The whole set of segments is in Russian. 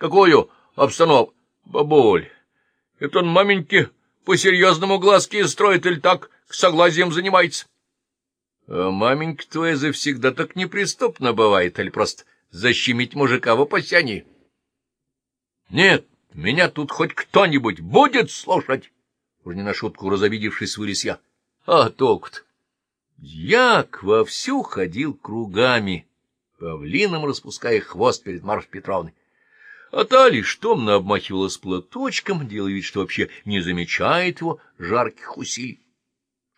Какую обстановку? Бабуль, это он маменьки по-серьезному глазки строит или так к согласием занимается? А маменька твоя завсегда так неприступно бывает, или просто защемить мужика в опасении? Нет, меня тут хоть кто-нибудь будет слушать? Уж не на шутку разобидевшись, вылез я. А толку-то? Дьяк вовсю ходил кругами, павлином распуская хвост перед Марфой Петровной. А та лишь томно обмахивалась платочком, делая вид, что вообще не замечает его жарких усилий.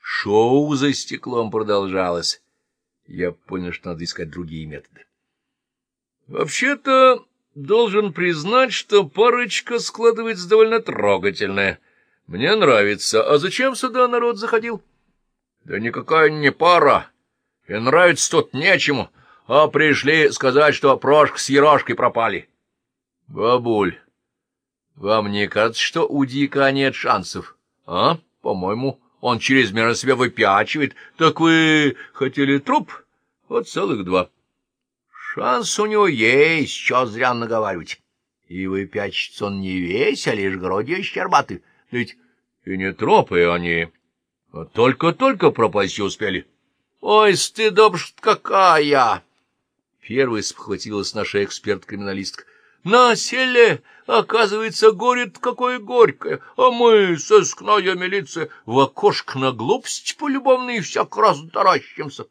Шоу за стеклом продолжалось. Я понял, что надо искать другие методы. Вообще-то, должен признать, что парочка складывается довольно трогательная. Мне нравится. А зачем сюда народ заходил? Да никакая не пара. И нравится тут нечему. А пришли сказать, что Прошка с Ерошкой пропали. Бабуль, вам не кажется, что у Дика нет шансов? А? По-моему, он чрезмерно себя выпячивает. Так вы хотели труп? Вот целых два. Шанс у него есть, что зря наговаривать. И выпячится он не весь, а лишь грудью щербатый. Ведь и не тропы они, а только-только пропасть успели. Ой, стыдобш какая! Первый спохватилась наша эксперт-криминалистка. На селе, оказывается, горит какое горькое, а мы, сыскная милиция, в окошко на глупость полюбовные всяк раз таращимся.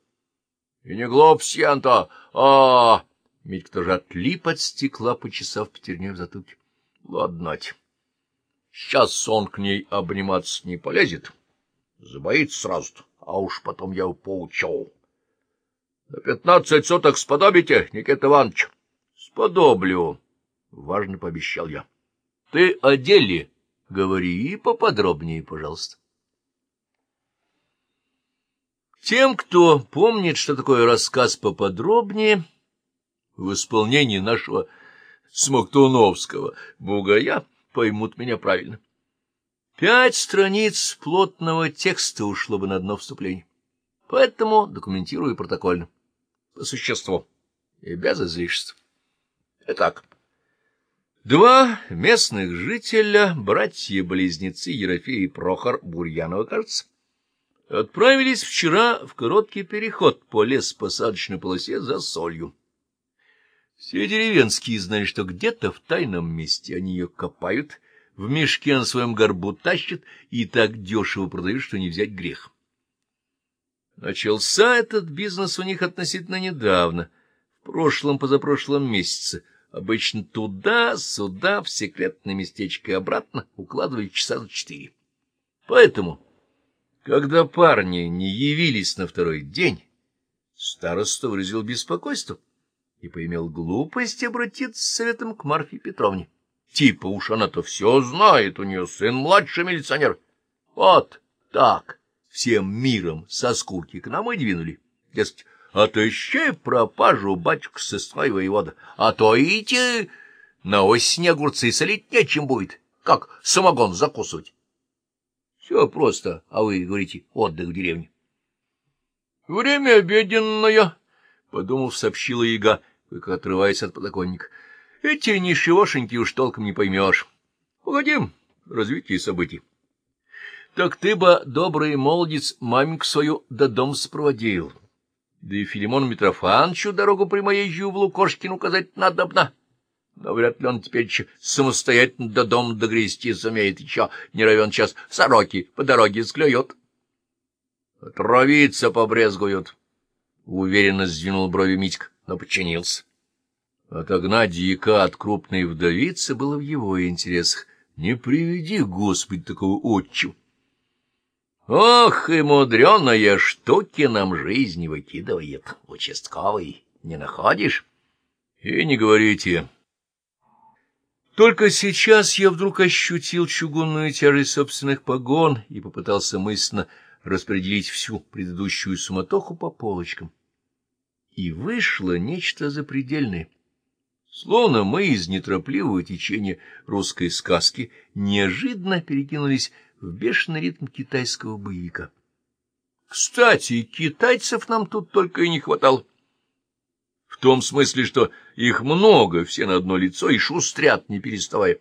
И не глупость я-то, а... Митька тоже отлип от стекла, почесав пятерней в затылке. Ладно, сейчас он к ней обниматься не полезет, забоится сразу а уж потом я его поучу. На пятнадцать соток сподобите, Никита Иванович? Сподоблю. — важно пообещал я. — Ты о деле говори поподробнее, пожалуйста. Тем, кто помнит, что такое рассказ поподробнее, в исполнении нашего Смоктуновского бугая, поймут меня правильно. Пять страниц плотного текста ушло бы на дно вступления. Поэтому документирую протокольно, по существу и без излишеств. Итак... Два местных жителя, братья-близнецы Ерофей и Прохор Бурьянова, кажется, отправились вчера в короткий переход по лес-посадочной полосе за солью. Все деревенские знали, что где-то в тайном месте они ее копают, в мешке на своем горбу тащат и так дешево продают, что не взять грех. Начался этот бизнес у них относительно недавно, в прошлом-позапрошлом месяце, Обычно туда-сюда, в секретное местечко и обратно укладывали часа за четыре. Поэтому, когда парни не явились на второй день, староста выразил беспокойство и поимел глупость обратиться с советом к Марфе Петровне. Типа уж она-то все знает, у нее сын младший милиционер. Вот так всем миром со скуки к нам и двинули. Дескать, Отыщи пропажу, батюшка, сысной воевода, а то идти на осень огурцы солить нечем будет, как самогон закусывать. Все просто, а вы говорите, отдых в деревне. — Время обеденное, — подумав, сообщила яга, отрываясь от подоконника. — Эти ничегошеньки уж толком не поймешь. Погодим, развитие событий. — Так ты бы, добрый молодец, маменьку свою до дом спроводил. — да и Филимону Митрофановичу дорогу прямоезжую в Лукошкин указать надобно. Но вряд ли он теперь еще самостоятельно до дома догрести сумеет, еще не равен час сороки по дороге склюют. Отравиться побрезгуют, — уверенно сдвинул брови Митька, но подчинился. Отогнать дьяка от крупной вдовицы было в его интересах. Не приведи, Господи, такого отчу. Ох, и мудреная штуки нам жизнь выкидывает, участковый, не находишь? И не говорите. Только сейчас я вдруг ощутил чугунную тяжесть собственных погон и попытался мысленно распределить всю предыдущую суматоху по полочкам. И вышло нечто запредельное. Словно мы из неторопливого течения русской сказки неожиданно перекинулись в бешеный ритм китайского боевика. Кстати, китайцев нам тут только и не хватало. В том смысле, что их много, все на одно лицо, и шустрят, не переставая.